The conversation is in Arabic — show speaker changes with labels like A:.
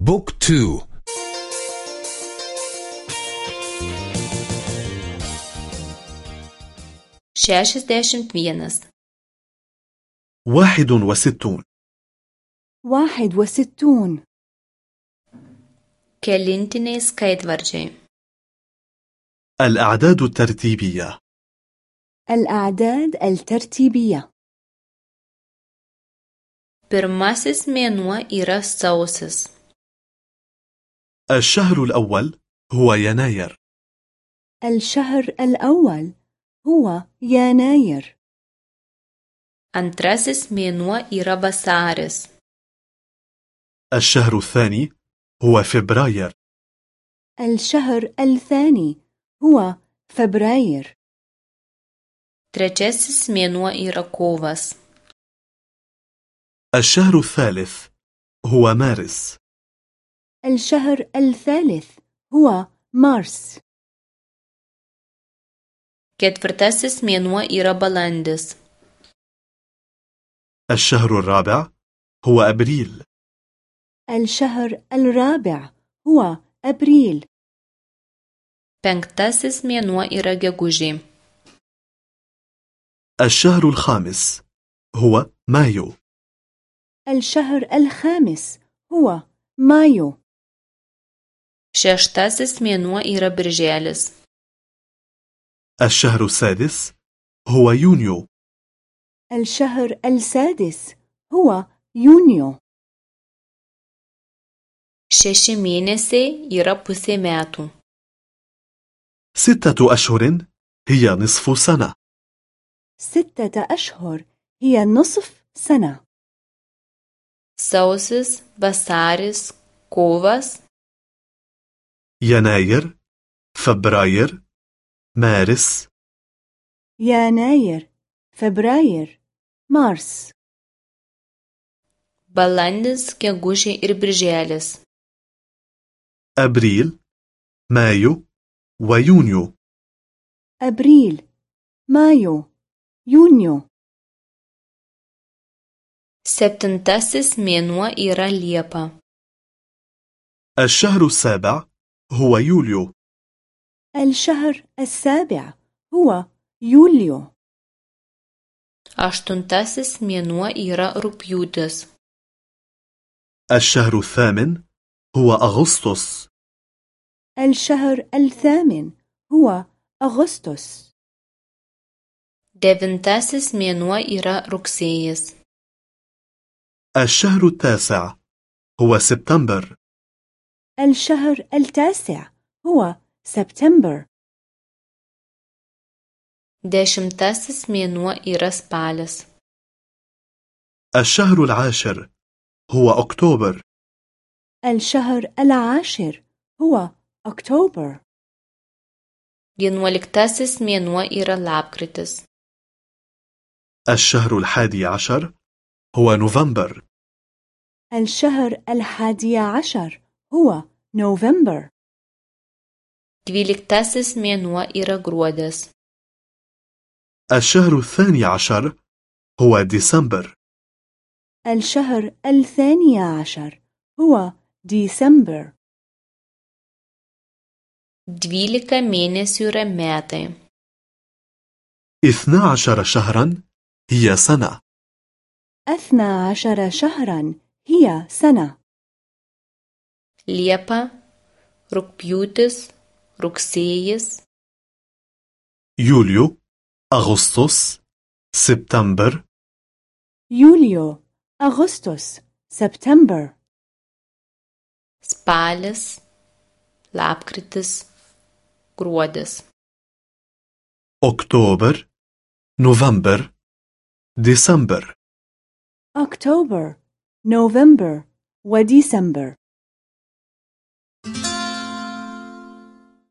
A: بوك تو
B: šešiasdešimt vienas
C: واحد وستون
D: واحد وستون
B: kelintiniai skaitvardžiai
C: الأعداد الترتيبية
D: الأعداد الترتيبية
B: pirmasis mėnuo yra sausis
C: الشهر الأول هو يناير.
D: الشهر الأول هو يناير.
B: Antrasis mėnuo yra vasaris.
C: الشهر الثاني هو فبراير.
D: الشهر الثاني هو فبراير.
B: Trečiasis mėnuo yra kovas.
C: الشهر الثالث هو مارس.
D: الشهر الثالث هو مارس.
B: Ketvirtasis mėnuo yra balandis
C: الشهر الرابع هو أبريل.
D: الشهر الرابع هو أبريل.
B: Penktasis mėnuo yra gegužė
C: الشهر الخامس هو مايو.
D: الشهر الخامس هو مايو.
B: Šeštasis mėnuo yra birželis.
C: الشهر السادس هو يونيو.
D: الشهر السادس هو يونيو.
B: Šeši mėnesiai yra pusė metų.
C: ستة أشهر هي نصف سنة.
D: ستة أشهر هي نصف سنة.
B: Sausis vasaris kovas
C: يناير فبراير مارس.
D: يناير فبراير مارس.
B: Balandis gegužė ir birželis
C: أبريل مايو ويونيو
D: أبريل مايو يونيو
B: septintasis mėnuo yra liepa
C: الشهر السابع هو يوليو.
D: الشهر السابع هو يوليو.
B: Aštuntasis mėnuo yra rugpjūtis
C: الشهر الثامن هو أغسطس.
D: الشهر الثامن هو أغسطس.
B: Devintasis mėnuo yra rugsėjis.
C: الشهر التاسع هو سبتمبر.
D: الشهر التاسع هو سبتمبر.
B: dešimtasis mėnuo yra spalis
C: الشهر العاشر هو أكتوبر.
D: الشهر العاشر هو أكتوبر.
B: vienuoliktasis mėnuo yra lapkritis
C: الشهر الحادي عشر هو نوفمبر.
D: الشهر الحادي عشر هو نوفمبر.
B: Dvyliktasis mėnuo yra gruodis
C: الشهر الثاني عشر هو ديسمبر.
D: الشهر الثاني عشر هو ديسمبر.
B: Dvylika mėnesių yra metai
C: اثنا عشر شهرا هي سنة.
D: أثنى عشر شهرا هي سنة.
B: Liepa rugpjūtis rugsėjis
C: يوليو أغسطس سبتمبر
D: يوليو أغسطس سبتمبر
B: spalis lapkritis gruodis.
C: أكتوبر نوفمبر ديسمبر
D: أكتوبر نوفمبر وديسمبر